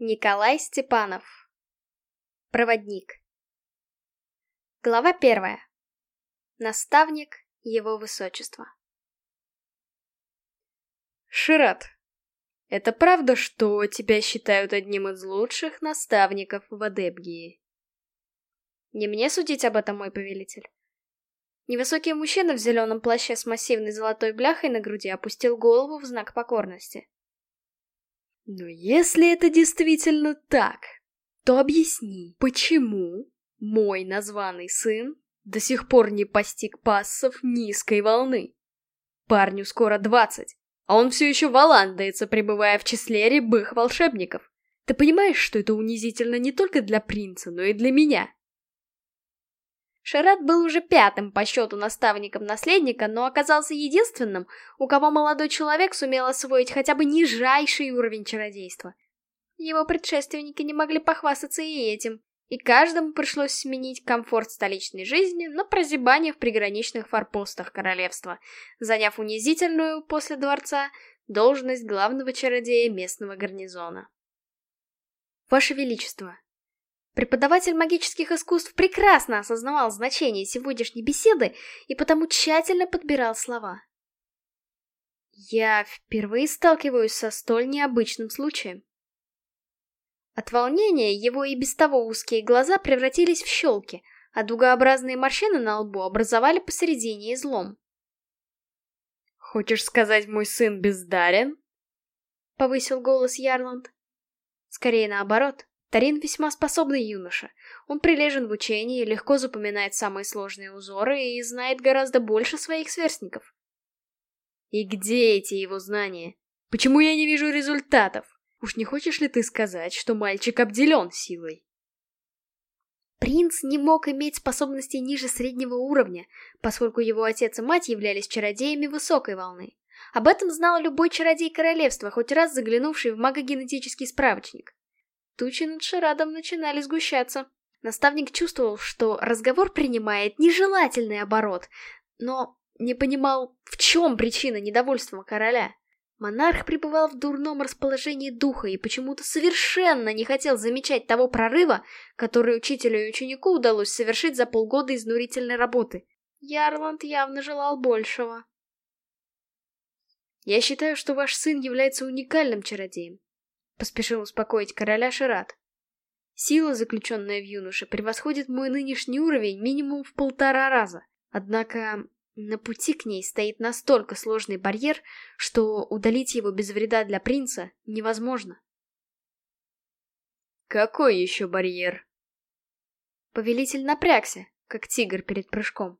Николай Степанов. Проводник. Глава первая. Наставник Его Высочества. Шират, это правда, что тебя считают одним из лучших наставников в Адебгии? Не мне судить об этом, мой повелитель. Невысокий мужчина в зеленом плаще с массивной золотой бляхой на груди опустил голову в знак покорности. Но если это действительно так, то объясни, почему мой названный сын до сих пор не постиг пассов низкой волны? Парню скоро двадцать, а он все еще валандается, пребывая в числе рябых волшебников. Ты понимаешь, что это унизительно не только для принца, но и для меня? Шарат был уже пятым по счету наставником наследника, но оказался единственным, у кого молодой человек сумел освоить хотя бы нижайший уровень чародейства. Его предшественники не могли похвастаться и этим, и каждому пришлось сменить комфорт столичной жизни на прозябание в приграничных форпостах королевства, заняв унизительную после дворца должность главного чародея местного гарнизона. «Ваше Величество», Преподаватель магических искусств прекрасно осознавал значение сегодняшней беседы и потому тщательно подбирал слова. Я впервые сталкиваюсь со столь необычным случаем. От волнения его и без того узкие глаза превратились в щелки, а дугообразные морщины на лбу образовали посередине излом. «Хочешь сказать, мой сын бездарен?» — повысил голос Ярланд. Скорее наоборот. Тарин весьма способный юноша. Он прилежен в учении, легко запоминает самые сложные узоры и знает гораздо больше своих сверстников. И где эти его знания? Почему я не вижу результатов? Уж не хочешь ли ты сказать, что мальчик обделен силой? Принц не мог иметь способностей ниже среднего уровня, поскольку его отец и мать являлись чародеями высокой волны. Об этом знал любой чародей королевства, хоть раз заглянувший в магогенетический справочник. Тучи над Шарадом начинали сгущаться. Наставник чувствовал, что разговор принимает нежелательный оборот, но не понимал, в чем причина недовольства короля. Монарх пребывал в дурном расположении духа и почему-то совершенно не хотел замечать того прорыва, который учителю и ученику удалось совершить за полгода изнурительной работы. Ярланд явно желал большего. «Я считаю, что ваш сын является уникальным чародеем. — поспешил успокоить короля Шират. «Сила, заключенная в юноше, превосходит мой нынешний уровень минимум в полтора раза. Однако на пути к ней стоит настолько сложный барьер, что удалить его без вреда для принца невозможно». «Какой еще барьер?» Повелитель напрягся, как тигр перед прыжком.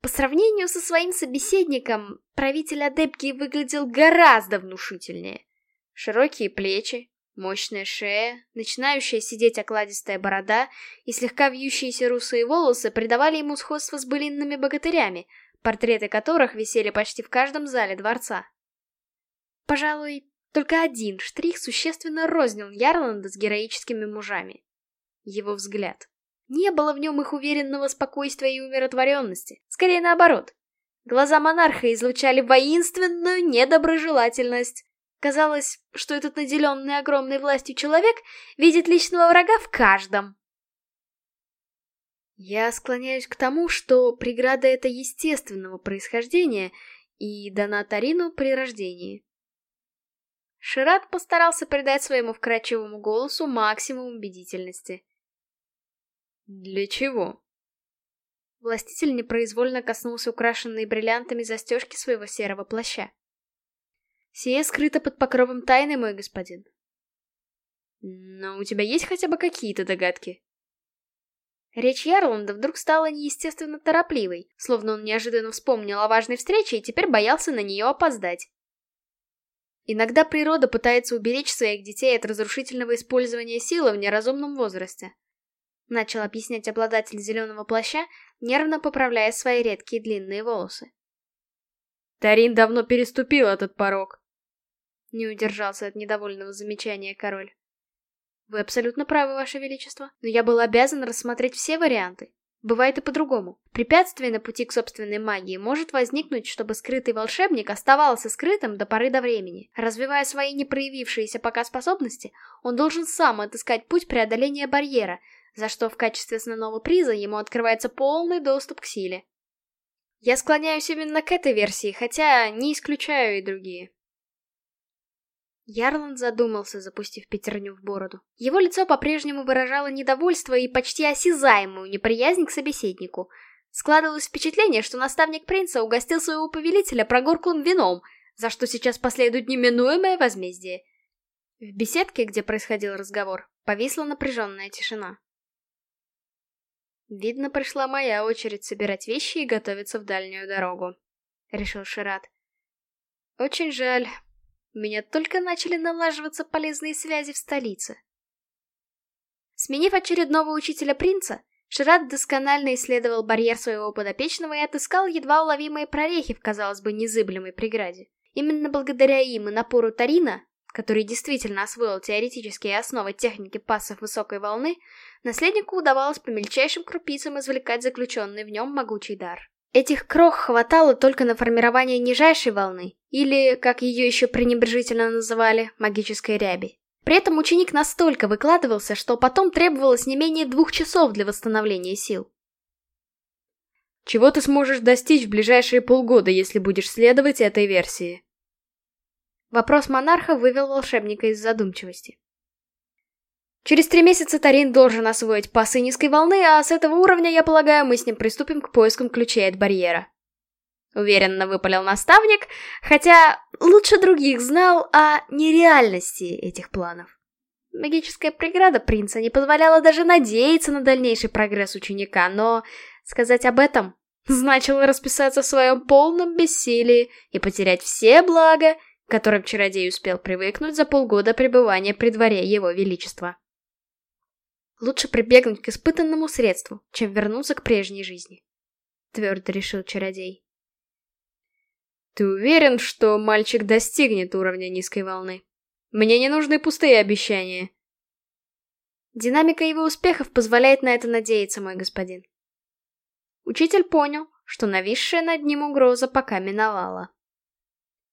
По сравнению со своим собеседником, правитель Адепки выглядел гораздо внушительнее. Широкие плечи, мощная шея, начинающая сидеть окладистая борода и слегка вьющиеся русые волосы придавали ему сходство с былинными богатырями, портреты которых висели почти в каждом зале дворца. Пожалуй, только один штрих существенно рознил Ярланда с героическими мужами. Его взгляд. Не было в нем их уверенного спокойствия и умиротворенности. Скорее наоборот. Глаза монарха излучали воинственную недоброжелательность, Казалось, что этот наделенный огромной властью человек видит личного врага в каждом. Я склоняюсь к тому, что преграда это естественного происхождения и дана Тарину при рождении. Шират постарался придать своему вкрадчивому голосу максимум убедительности. «Для чего?» Властитель непроизвольно коснулся украшенной бриллиантами застежки своего серого плаща. Сие скрыто под покровом тайны, мой господин. Но у тебя есть хотя бы какие-то догадки? Речь Ярланда вдруг стала неестественно торопливой, словно он неожиданно вспомнил о важной встрече и теперь боялся на нее опоздать. Иногда природа пытается уберечь своих детей от разрушительного использования силы в неразумном возрасте. Начал объяснять обладатель зеленого плаща, нервно поправляя свои редкие длинные волосы. Тарин давно переступил этот порог. Не удержался от недовольного замечания король. Вы абсолютно правы, Ваше Величество, но я был обязан рассмотреть все варианты. Бывает и по-другому. Препятствие на пути к собственной магии может возникнуть, чтобы скрытый волшебник оставался скрытым до поры до времени. Развивая свои не проявившиеся пока способности, он должен сам отыскать путь преодоления барьера, за что в качестве основного приза ему открывается полный доступ к силе. Я склоняюсь именно к этой версии, хотя не исключаю и другие. Ярланд задумался, запустив пятерню в бороду. Его лицо по-прежнему выражало недовольство и почти осязаемую неприязнь к собеседнику. Складывалось впечатление, что наставник принца угостил своего повелителя прогорклым вином, за что сейчас последует неминуемое возмездие. В беседке, где происходил разговор, повисла напряженная тишина. «Видно, пришла моя очередь собирать вещи и готовиться в дальнюю дорогу», — решил Шират. «Очень жаль, у меня только начали налаживаться полезные связи в столице. Сменив очередного учителя принца, Шират досконально исследовал барьер своего подопечного и отыскал едва уловимые прорехи в, казалось бы, незыблемой преграде. Именно благодаря им и напору Тарина, который действительно освоил теоретические основы техники пассов высокой волны, наследнику удавалось по мельчайшим крупицам извлекать заключенный в нем могучий дар. Этих крох хватало только на формирование нижайшей волны, или, как ее еще пренебрежительно называли, магической ряби. При этом ученик настолько выкладывался, что потом требовалось не менее двух часов для восстановления сил. Чего ты сможешь достичь в ближайшие полгода, если будешь следовать этой версии? Вопрос монарха вывел волшебника из задумчивости. Через три месяца Тарин должен освоить пасы низкой волны, а с этого уровня, я полагаю, мы с ним приступим к поискам ключей от барьера. Уверенно выпалил наставник, хотя лучше других знал о нереальности этих планов. Магическая преграда принца не позволяла даже надеяться на дальнейший прогресс ученика, но сказать об этом значило расписаться в своем полном бессилии и потерять все блага, к которым чародей успел привыкнуть за полгода пребывания при дворе его величества. Лучше прибегнуть к испытанному средству, чем вернуться к прежней жизни. Твердо решил чародей. Ты уверен, что мальчик достигнет уровня низкой волны? Мне не нужны пустые обещания. Динамика его успехов позволяет на это надеяться, мой господин. Учитель понял, что нависшая над ним угроза пока миновала.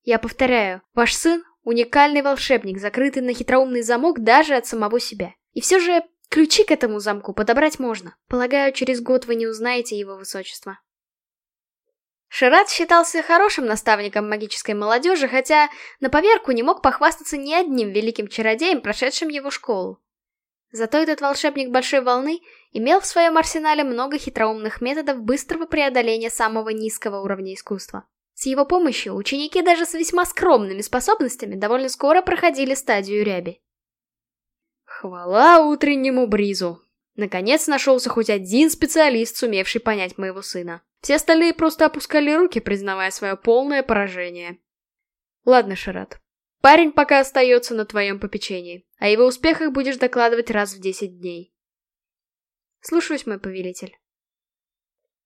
Я повторяю, ваш сын — уникальный волшебник, закрытый на хитроумный замок даже от самого себя. И все же Ключи к этому замку подобрать можно. Полагаю, через год вы не узнаете его высочество. Шират считался хорошим наставником магической молодежи, хотя на поверку не мог похвастаться ни одним великим чародеем, прошедшим его школу. Зато этот волшебник Большой Волны имел в своем арсенале много хитроумных методов быстрого преодоления самого низкого уровня искусства. С его помощью ученики даже с весьма скромными способностями довольно скоро проходили стадию ряби. Хвала утреннему бризу. Наконец нашелся хоть один специалист, сумевший понять моего сына. Все остальные просто опускали руки, признавая свое полное поражение. Ладно, Шарат. Парень пока остается на твоем попечении. О его успехах будешь докладывать раз в десять дней. Слушаюсь, мой повелитель.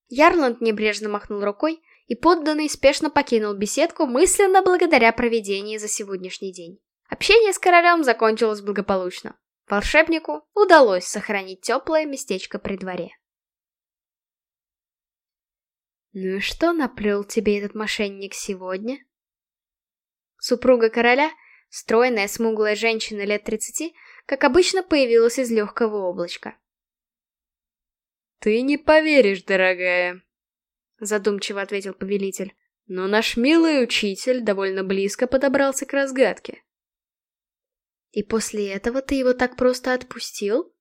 Ярланд небрежно махнул рукой, и подданный спешно покинул беседку, мысленно благодаря проведении за сегодняшний день. Общение с королем закончилось благополучно. Волшебнику удалось сохранить теплое местечко при дворе. «Ну и что наплел тебе этот мошенник сегодня?» Супруга короля, стройная смуглая женщина лет тридцати, как обычно появилась из легкого облачка. «Ты не поверишь, дорогая», — задумчиво ответил повелитель, «но наш милый учитель довольно близко подобрался к разгадке. И после этого ты его так просто отпустил?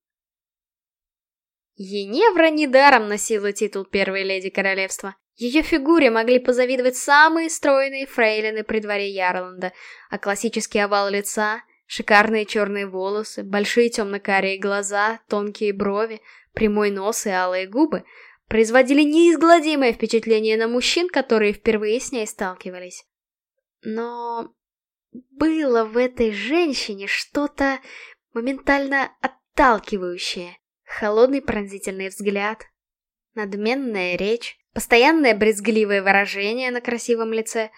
Еневра недаром носила титул первой леди королевства. Ее фигуре могли позавидовать самые стройные фрейлины при дворе Ярланда, а классический овал лица, шикарные черные волосы, большие темно-карие глаза, тонкие брови, прямой нос и алые губы производили неизгладимое впечатление на мужчин, которые впервые с ней сталкивались. Но было в этой женщине что-то моментально отталкивающее. Холодный пронзительный взгляд, надменная речь, постоянное брезгливое выражение на красивом лице.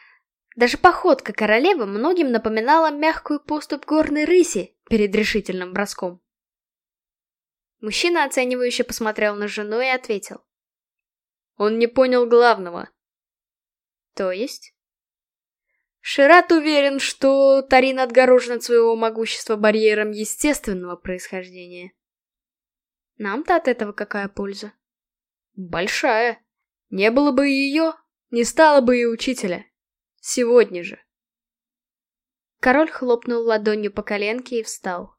Даже походка королевы многим напоминала мягкую поступь горной рыси перед решительным броском. Мужчина оценивающе посмотрел на жену и ответил. Он не понял главного. То есть? Шират уверен, что Тарин отгорожен от своего могущества барьером естественного происхождения. Нам-то от этого какая польза? Большая. Не было бы ее, не стало бы и учителя. Сегодня же. Король хлопнул ладонью по коленке и встал.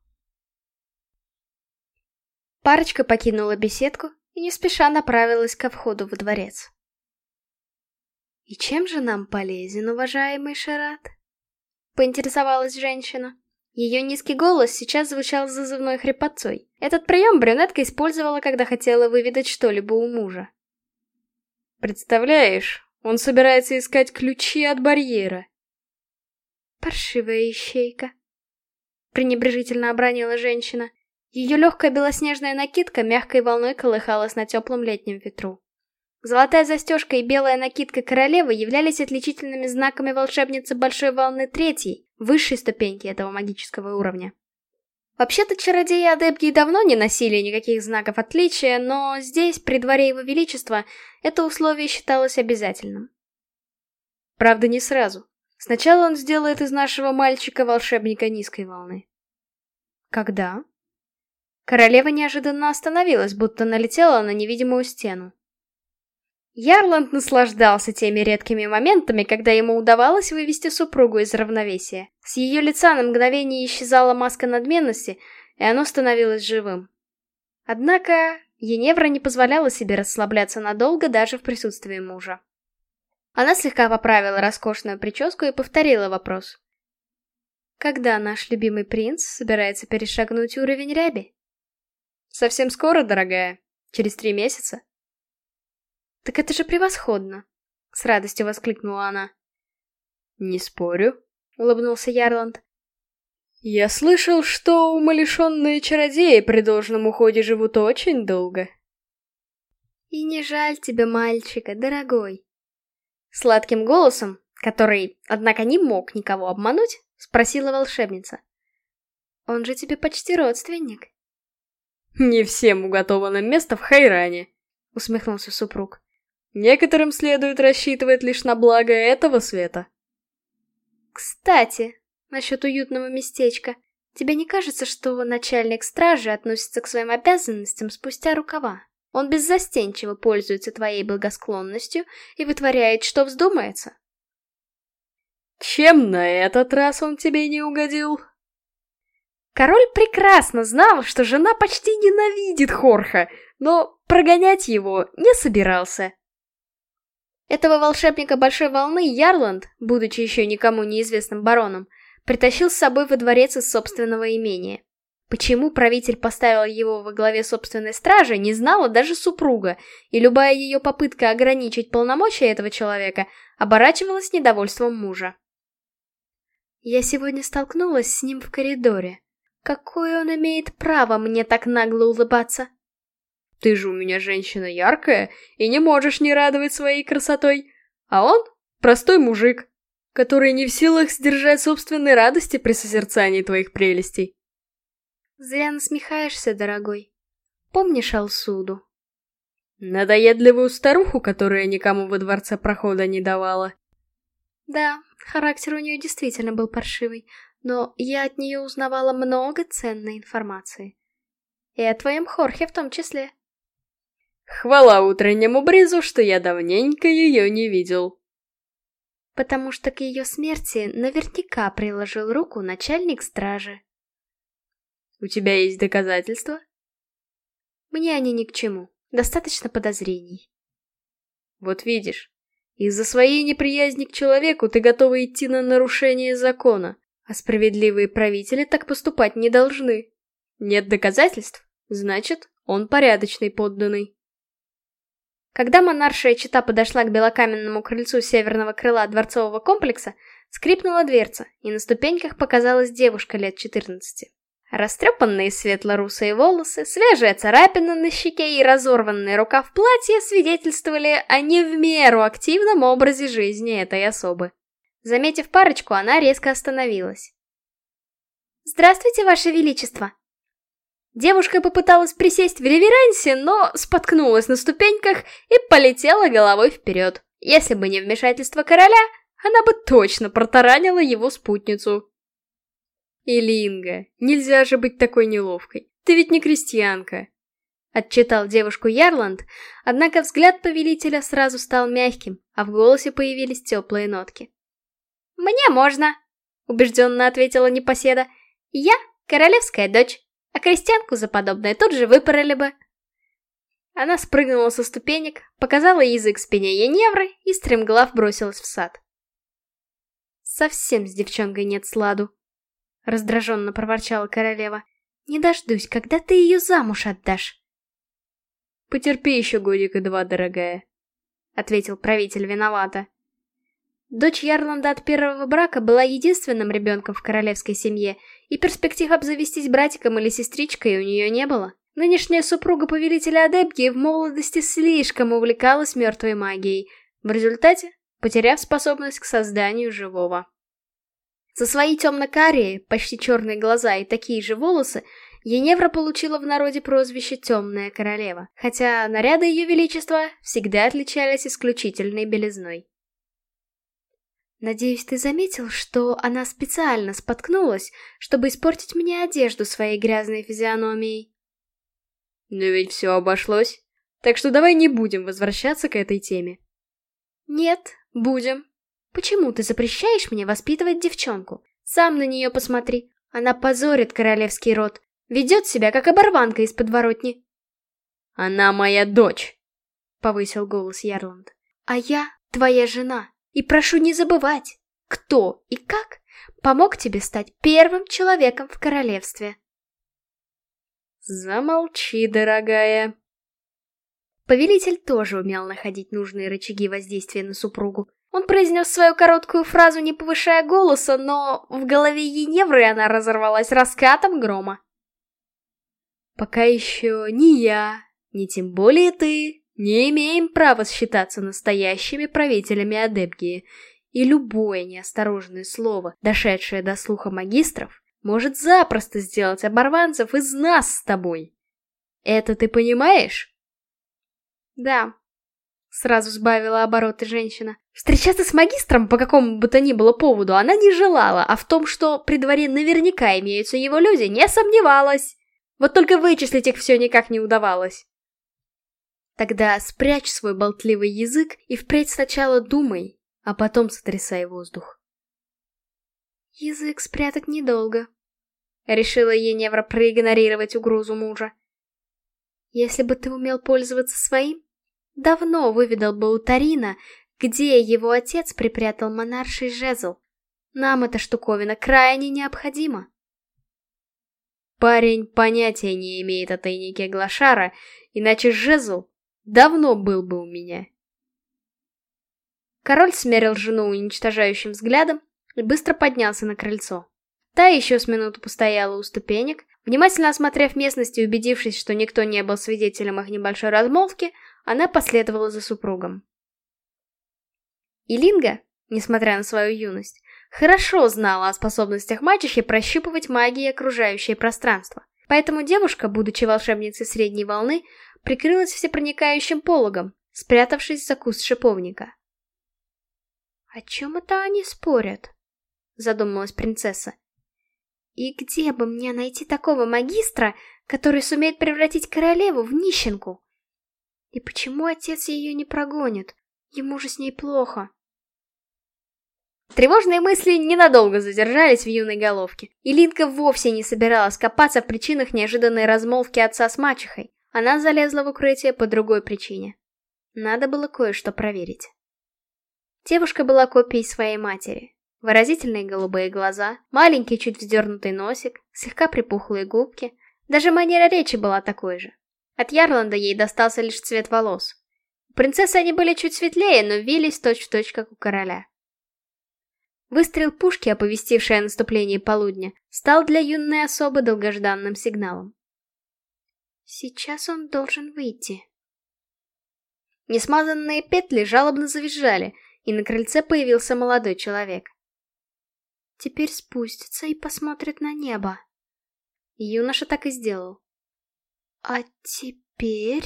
Парочка покинула беседку и не спеша направилась ко входу во дворец. «И чем же нам полезен, уважаемый Шарат?» — поинтересовалась женщина. Ее низкий голос сейчас звучал зазывной хрипотцой. Этот прием брюнетка использовала, когда хотела выведать что-либо у мужа. «Представляешь, он собирается искать ключи от барьера». «Паршивая ищейка», — пренебрежительно обронила женщина. Ее легкая белоснежная накидка мягкой волной колыхалась на теплом летнем ветру. Золотая застежка и белая накидка королевы являлись отличительными знаками волшебницы Большой Волны Третьей, высшей ступеньки этого магического уровня. Вообще-то чародеи Адепги давно не носили никаких знаков отличия, но здесь, при дворе его величества, это условие считалось обязательным. Правда, не сразу. Сначала он сделает из нашего мальчика волшебника низкой волны. Когда? Королева неожиданно остановилась, будто налетела на невидимую стену. Ярланд наслаждался теми редкими моментами, когда ему удавалось вывести супругу из равновесия. С ее лица на мгновение исчезала маска надменности, и оно становилось живым. Однако Еневра не позволяла себе расслабляться надолго даже в присутствии мужа. Она слегка поправила роскошную прическу и повторила вопрос. «Когда наш любимый принц собирается перешагнуть уровень ряби?» Совсем скоро, дорогая. Через три месяца. Так это же превосходно. С радостью воскликнула она. Не спорю, улыбнулся Ярланд. Я слышал, что умалишенные чародеи при должном уходе живут очень долго. И не жаль тебе мальчика, дорогой. Сладким голосом, который, однако, не мог никого обмануть, спросила волшебница. Он же тебе почти родственник. «Не всем уготовано место в Хайране», — усмехнулся супруг. «Некоторым следует рассчитывать лишь на благо этого света». «Кстати, насчет уютного местечка. Тебе не кажется, что начальник стражи относится к своим обязанностям спустя рукава? Он беззастенчиво пользуется твоей благосклонностью и вытворяет, что вздумается?» «Чем на этот раз он тебе не угодил?» Король прекрасно знал, что жена почти ненавидит Хорха, но прогонять его не собирался. Этого волшебника Большой Волны Ярланд, будучи еще никому неизвестным бароном, притащил с собой во дворец из собственного имения. Почему правитель поставил его во главе собственной стражи, не знала даже супруга, и любая ее попытка ограничить полномочия этого человека оборачивалась недовольством мужа. Я сегодня столкнулась с ним в коридоре. Какое он имеет право мне так нагло улыбаться? Ты же у меня женщина яркая и не можешь не радовать своей красотой. А он простой мужик, который не в силах сдержать собственной радости при созерцании твоих прелестей. Зря насмехаешься, дорогой. Помнишь Алсуду? Надоедливую старуху, которая никому во дворце прохода не давала. Да, характер у нее действительно был паршивый, но я от нее узнавала много ценной информации. И о твоем Хорхе в том числе. Хвала утреннему бризу, что я давненько ее не видел. Потому что к ее смерти наверняка приложил руку начальник стражи. У тебя есть доказательства? Мне они ни к чему. Достаточно подозрений. Вот видишь, из-за своей неприязни к человеку ты готова идти на нарушение закона. А справедливые правители так поступать не должны. Нет доказательств, значит, он порядочный подданный. Когда монаршая чита подошла к белокаменному крыльцу северного крыла дворцового комплекса, скрипнула дверца, и на ступеньках показалась девушка лет 14. Растрепанные светло-русые волосы, свежая царапина на щеке и разорванный рукав платья свидетельствовали о не в меру активном образе жизни этой особы. Заметив парочку, она резко остановилась. «Здравствуйте, Ваше Величество!» Девушка попыталась присесть в реверансе, но споткнулась на ступеньках и полетела головой вперед. Если бы не вмешательство короля, она бы точно протаранила его спутницу. «Илинга, нельзя же быть такой неловкой. Ты ведь не крестьянка!» Отчитал девушку Ярланд, однако взгляд повелителя сразу стал мягким, а в голосе появились теплые нотки. «Мне можно!» — убежденно ответила непоседа. «Я королевская дочь, а крестьянку за подобное тут же выпороли бы». Она спрыгнула со ступенек, показала язык спине Еневры и стремглав бросилась в сад. «Совсем с девчонкой нет сладу», — раздраженно проворчала королева. «Не дождусь, когда ты ее замуж отдашь». «Потерпи еще годика два, дорогая», — ответил правитель виновато. Дочь Ярланда от первого брака была единственным ребенком в королевской семье, и перспектив обзавестись братиком или сестричкой у нее не было. Нынешняя супруга повелителя Адепки в молодости слишком увлекалась мертвой магией, в результате потеряв способность к созданию живого. За свои темно-карие, почти черные глаза и такие же волосы Еневра получила в народе прозвище «Темная королева», хотя наряды ее величества всегда отличались исключительной белизной. Надеюсь, ты заметил, что она специально споткнулась, чтобы испортить мне одежду своей грязной физиономией. Но ведь все обошлось, так что давай не будем возвращаться к этой теме. Нет, будем. Почему ты запрещаешь мне воспитывать девчонку? Сам на нее посмотри. Она позорит королевский род, Ведет себя, как оборванка из подворотни. «Она моя дочь!» — повысил голос Ярланд. «А я твоя жена, и прошу не забывать, кто и как помог тебе стать первым человеком в королевстве». «Замолчи, дорогая!» Повелитель тоже умел находить нужные рычаги воздействия на супругу. Он произнес свою короткую фразу, не повышая голоса, но в голове Еневры она разорвалась раскатом грома. Пока еще ни я, ни тем более ты не имеем права считаться настоящими правителями Адепгии, и любое неосторожное слово, дошедшее до слуха магистров, может запросто сделать оборванцев из нас с тобой. Это ты понимаешь? Да. Сразу сбавила обороты женщина. Встречаться с магистром по какому бы то ни было поводу она не желала, а в том, что при дворе наверняка имеются его люди, не сомневалась. Вот только вычислить их все никак не удавалось. Тогда спрячь свой болтливый язык и впредь сначала думай, а потом сотрясай воздух. Язык спрятать недолго. Решила Еневра проигнорировать угрозу мужа. Если бы ты умел пользоваться своим, давно выведал бы у Тарина, где его отец припрятал монарший жезл. Нам эта штуковина крайне необходима. Парень понятия не имеет о тайнике Глашара, иначе жезл давно был бы у меня. Король смерил жену уничтожающим взглядом и быстро поднялся на крыльцо. Та еще с минуту постояла у ступенек, внимательно осмотрев местность и убедившись, что никто не был свидетелем их небольшой размолвки, она последовала за супругом. Илинга, несмотря на свою юность, хорошо знала о способностях мачехи прощупывать магией окружающее пространство. Поэтому девушка, будучи волшебницей средней волны, прикрылась всепроникающим пологом, спрятавшись за куст шиповника. «О чем это они спорят?» — задумалась принцесса. «И где бы мне найти такого магистра, который сумеет превратить королеву в нищенку? И почему отец ее не прогонит? Ему же с ней плохо». Тревожные мысли ненадолго задержались в юной головке, и Линка вовсе не собиралась копаться в причинах неожиданной размолвки отца с мачехой. Она залезла в укрытие по другой причине. Надо было кое-что проверить. Девушка была копией своей матери. Выразительные голубые глаза, маленький чуть вздернутый носик, слегка припухлые губки. Даже манера речи была такой же. От Ярланда ей достался лишь цвет волос. У принцессы они были чуть светлее, но вились точь-в-точь, -точь, как у короля. Выстрел пушки, оповестивший о наступлении полудня, стал для юной особы долгожданным сигналом. Сейчас он должен выйти. Несмазанные петли жалобно завизжали, и на крыльце появился молодой человек. Теперь спустится и посмотрит на небо. Юноша так и сделал. А теперь...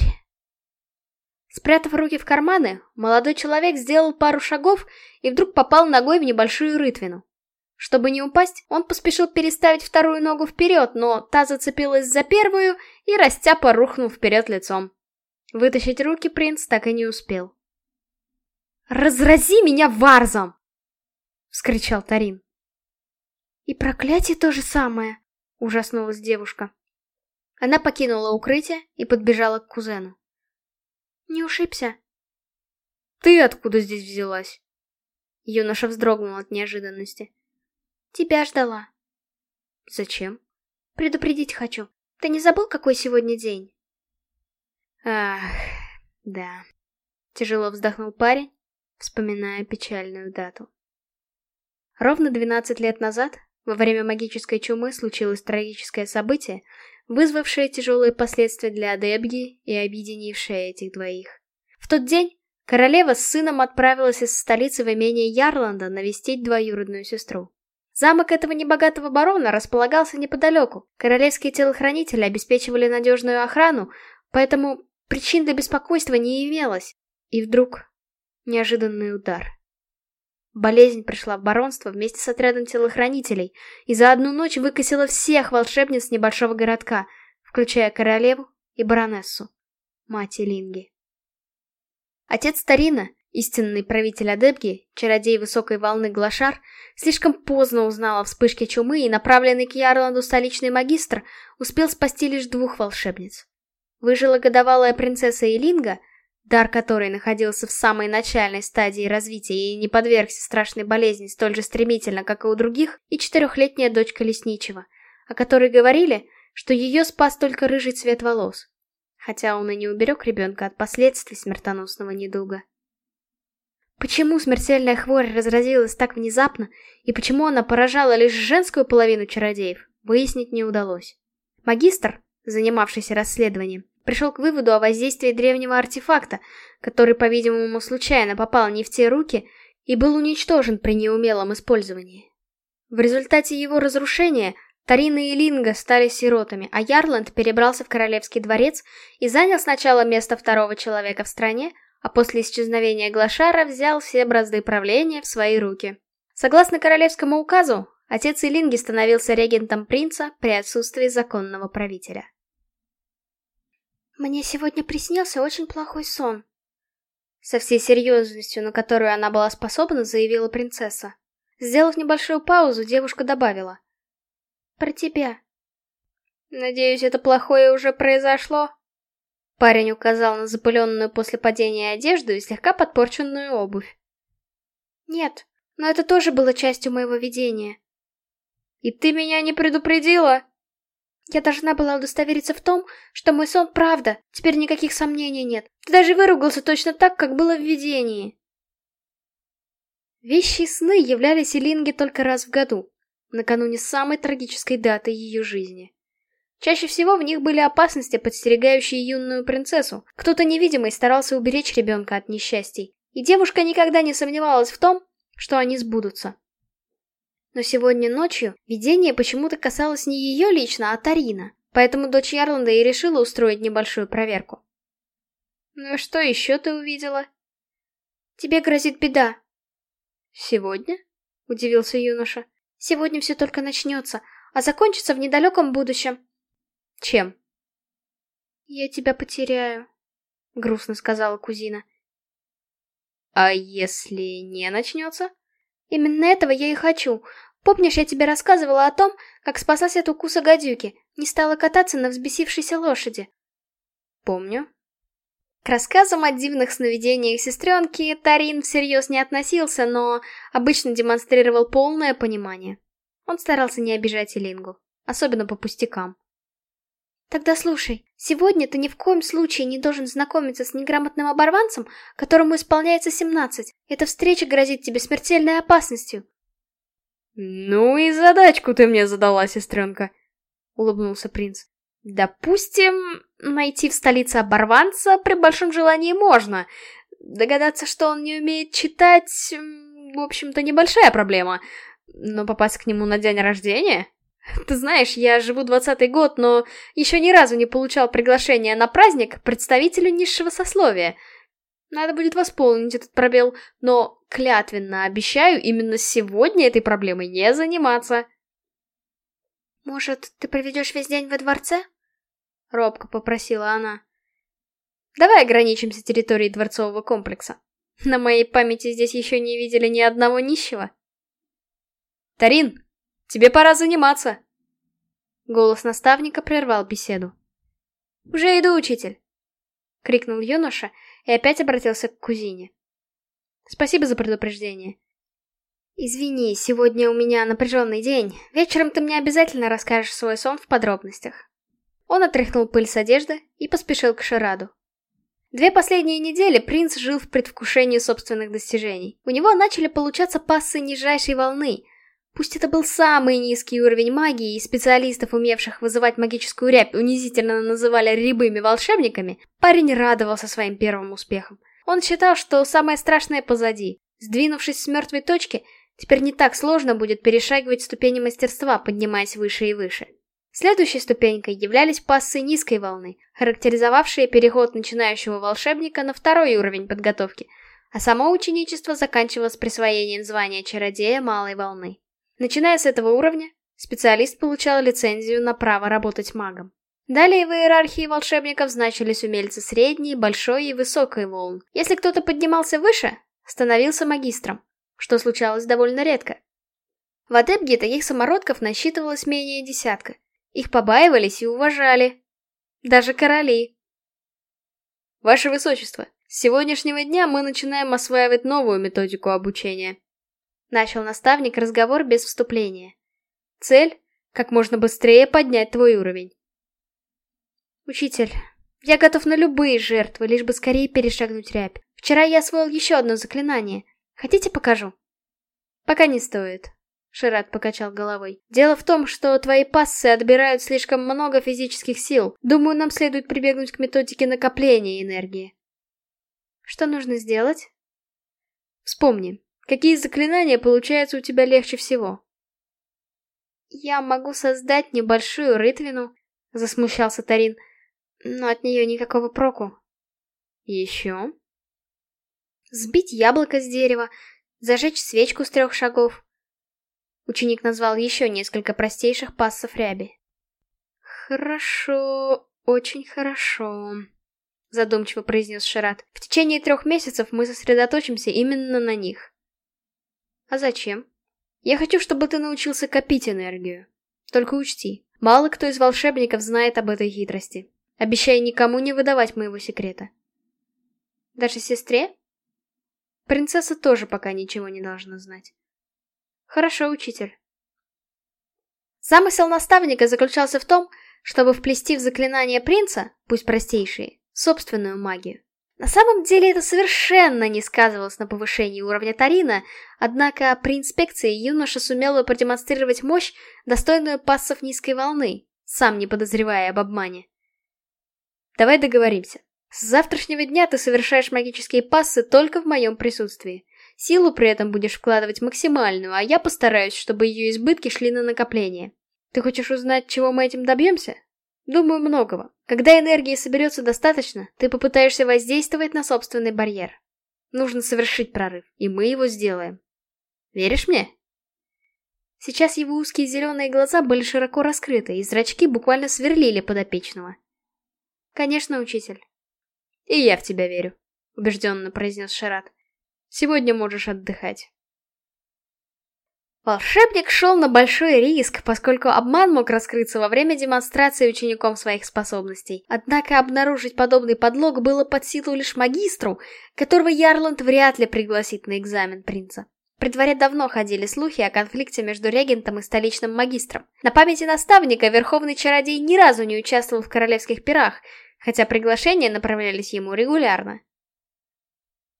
Спрятав руки в карманы, молодой человек сделал пару шагов и вдруг попал ногой в небольшую рытвину. Чтобы не упасть, он поспешил переставить вторую ногу вперед, но та зацепилась за первую и растяпа рухнул вперед лицом. Вытащить руки принц так и не успел. «Разрази меня варзом!» — вскричал Тарин. «И проклятие то же самое!» — ужаснулась девушка. Она покинула укрытие и подбежала к кузену. Не ушибся? Ты откуда здесь взялась? Юноша вздрогнул от неожиданности. Тебя ждала. Зачем? Предупредить хочу. Ты не забыл, какой сегодня день? Ах, да. Тяжело вздохнул парень, вспоминая печальную дату. Ровно 12 лет назад, во время магической чумы, случилось трагическое событие, вызвавшее тяжелые последствия для Адебги и объединившее этих двоих. В тот день королева с сыном отправилась из столицы в имение Ярланда навестить двоюродную сестру. Замок этого небогатого барона располагался неподалеку. Королевские телохранители обеспечивали надежную охрану, поэтому причин для беспокойства не имелось. И вдруг неожиданный удар. Болезнь пришла в баронство вместе с отрядом телохранителей и за одну ночь выкосила всех волшебниц небольшого городка, включая королеву и баронессу, мать Линги. Отец Тарина, истинный правитель Адепги, чародей высокой волны Глашар, слишком поздно узнал о вспышке чумы и направленный к Ярланду столичный магистр успел спасти лишь двух волшебниц. Выжила годовалая принцесса Элинга — дар которой находился в самой начальной стадии развития и не подвергся страшной болезни столь же стремительно, как и у других, и четырехлетняя дочка лесничего, о которой говорили, что ее спас только рыжий цвет волос, хотя он и не уберег ребенка от последствий смертоносного недуга. Почему смертельная хворь разразилась так внезапно, и почему она поражала лишь женскую половину чародеев, выяснить не удалось. Магистр, занимавшийся расследованием, пришел к выводу о воздействии древнего артефакта, который, по-видимому, случайно попал не в те руки и был уничтожен при неумелом использовании. В результате его разрушения Тарина и Линга стали сиротами, а Ярланд перебрался в королевский дворец и занял сначала место второго человека в стране, а после исчезновения Глашара взял все бразды правления в свои руки. Согласно королевскому указу, отец Илинги становился регентом принца при отсутствии законного правителя. Мне сегодня приснился очень плохой сон. Со всей серьезностью, на которую она была способна, заявила принцесса. Сделав небольшую паузу, девушка добавила. Про тебя. Надеюсь, это плохое уже произошло? Парень указал на запыленную после падения одежду и слегка подпорченную обувь. Нет, но это тоже было частью моего видения. И ты меня не предупредила? Я должна была удостовериться в том, что мой сон правда, теперь никаких сомнений нет. Ты даже выругался точно так, как было в видении. Вещи сны являлись Элинге только раз в году, накануне самой трагической даты ее жизни. Чаще всего в них были опасности, подстерегающие юную принцессу. Кто-то невидимый старался уберечь ребенка от несчастий, и девушка никогда не сомневалась в том, что они сбудутся. Но сегодня ночью видение почему-то касалось не ее лично, а Тарина. Поэтому дочь Ярланда и решила устроить небольшую проверку. «Ну и что еще ты увидела?» «Тебе грозит беда». «Сегодня?» — удивился юноша. «Сегодня все только начнется, а закончится в недалеком будущем». «Чем?» «Я тебя потеряю», — грустно сказала кузина. «А если не начнется?» «Именно этого я и хочу. Помнишь, я тебе рассказывала о том, как спаслась от укуса гадюки, не стала кататься на взбесившейся лошади? Помню. К рассказам о дивных сновидениях сестренки Тарин всерьез не относился, но обычно демонстрировал полное понимание. Он старался не обижать Элингу, особенно по пустякам. Тогда слушай, сегодня ты ни в коем случае не должен знакомиться с неграмотным оборванцем, которому исполняется 17. Эта встреча грозит тебе смертельной опасностью. «Ну и задачку ты мне задала, сестренка», — улыбнулся принц. «Допустим, найти в столице оборванца при большом желании можно. Догадаться, что он не умеет читать, в общем-то, небольшая проблема. Но попасть к нему на день рождения? Ты знаешь, я живу двадцатый год, но еще ни разу не получал приглашения на праздник представителю низшего сословия. Надо будет восполнить этот пробел, но клятвенно обещаю именно сегодня этой проблемой не заниматься. «Может, ты проведешь весь день во дворце?» — робко попросила она. «Давай ограничимся территорией дворцового комплекса. На моей памяти здесь еще не видели ни одного нищего». «Тарин, тебе пора заниматься!» Голос наставника прервал беседу. «Уже иду, учитель!» — крикнул юноша и опять обратился к кузине. «Спасибо за предупреждение. «Извини, сегодня у меня напряженный день. Вечером ты мне обязательно расскажешь свой сон в подробностях». Он отряхнул пыль с одежды и поспешил к Шараду. Две последние недели принц жил в предвкушении собственных достижений. У него начали получаться пассы нижайшей волны. Пусть это был самый низкий уровень магии, и специалистов, умевших вызывать магическую рябь, унизительно называли рябыми волшебниками, парень радовался своим первым успехам. Он считал, что самое страшное позади. Сдвинувшись с мертвой точки, Теперь не так сложно будет перешагивать ступени мастерства, поднимаясь выше и выше. Следующей ступенькой являлись пассы низкой волны, характеризовавшие переход начинающего волшебника на второй уровень подготовки, а само ученичество заканчивалось присвоением звания чародея малой волны. Начиная с этого уровня, специалист получал лицензию на право работать магом. Далее в иерархии волшебников значились умельцы средней, большой и высокой волн. Если кто-то поднимался выше, становился магистром что случалось довольно редко. В Адепге таких самородков насчитывалось менее десятка. Их побаивались и уважали. Даже короли. Ваше Высочество, с сегодняшнего дня мы начинаем осваивать новую методику обучения. Начал наставник разговор без вступления. Цель — как можно быстрее поднять твой уровень. Учитель, я готов на любые жертвы, лишь бы скорее перешагнуть рябь. Вчера я освоил еще одно заклинание — Хотите, покажу? Пока не стоит. Шират покачал головой. Дело в том, что твои пассы отбирают слишком много физических сил. Думаю, нам следует прибегнуть к методике накопления энергии. Что нужно сделать? Вспомни, какие заклинания получаются у тебя легче всего? Я могу создать небольшую рытвину, засмущался Тарин, но от нее никакого проку. Еще? Сбить яблоко с дерева, зажечь свечку с трех шагов. Ученик назвал еще несколько простейших пассов ряби. «Хорошо, очень хорошо», — задумчиво произнес Шарат. «В течение трех месяцев мы сосредоточимся именно на них». «А зачем?» «Я хочу, чтобы ты научился копить энергию. Только учти, мало кто из волшебников знает об этой хитрости. Обещай никому не выдавать моего секрета». «Даже сестре?» Принцесса тоже пока ничего не должна знать. Хорошо, учитель. Замысел наставника заключался в том, чтобы вплести в заклинание принца, пусть простейшие, собственную магию. На самом деле это совершенно не сказывалось на повышении уровня Тарина, однако при инспекции юноша сумел продемонстрировать мощь, достойную пассов низкой волны, сам не подозревая об обмане. Давай договоримся. С завтрашнего дня ты совершаешь магические пассы только в моем присутствии. Силу при этом будешь вкладывать максимальную, а я постараюсь, чтобы ее избытки шли на накопление. Ты хочешь узнать, чего мы этим добьемся? Думаю, многого. Когда энергии соберется достаточно, ты попытаешься воздействовать на собственный барьер. Нужно совершить прорыв, и мы его сделаем. Веришь мне? Сейчас его узкие зеленые глаза были широко раскрыты, и зрачки буквально сверлили подопечного. Конечно, учитель. «И я в тебя верю», — убежденно произнес Шарат. «Сегодня можешь отдыхать». Волшебник шел на большой риск, поскольку обман мог раскрыться во время демонстрации учеником своих способностей. Однако обнаружить подобный подлог было под силу лишь магистру, которого Ярланд вряд ли пригласит на экзамен принца. При дворе давно ходили слухи о конфликте между регентом и столичным магистром. На памяти наставника верховный чародей ни разу не участвовал в королевских пирах, хотя приглашения направлялись ему регулярно.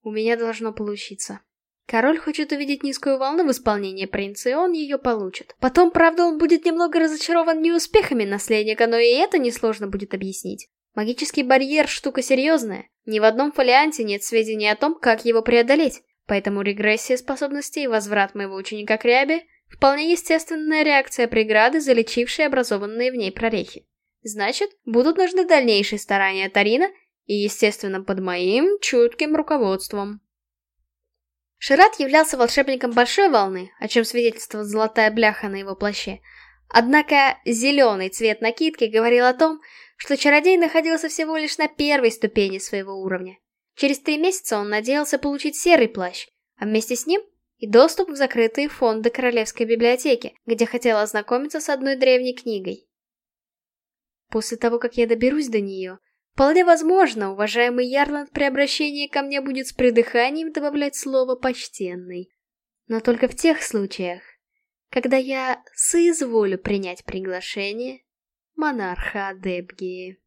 У меня должно получиться. Король хочет увидеть низкую волну в исполнении принца, и он ее получит. Потом, правда, он будет немного разочарован неуспехами наследника, но и это несложно будет объяснить. Магический барьер — штука серьезная. Ни в одном фолианте нет сведений о том, как его преодолеть. Поэтому регрессия способностей и возврат моего ученика к Рябе Вполне естественная реакция преграды, залечившей образованные в ней прорехи. Значит, будут нужны дальнейшие старания Тарина и, естественно, под моим чутким руководством. Шират являлся волшебником большой волны, о чем свидетельствовала золотая бляха на его плаще. Однако зеленый цвет накидки говорил о том, что чародей находился всего лишь на первой ступени своего уровня. Через три месяца он надеялся получить серый плащ, а вместе с ним и доступ в закрытые фонды Королевской библиотеки, где хотел ознакомиться с одной древней книгой. После того, как я доберусь до нее, вполне возможно, уважаемый Ярланд при обращении ко мне будет с придыханием добавлять слово «почтенный». Но только в тех случаях, когда я соизволю принять приглашение монарха Адепгии.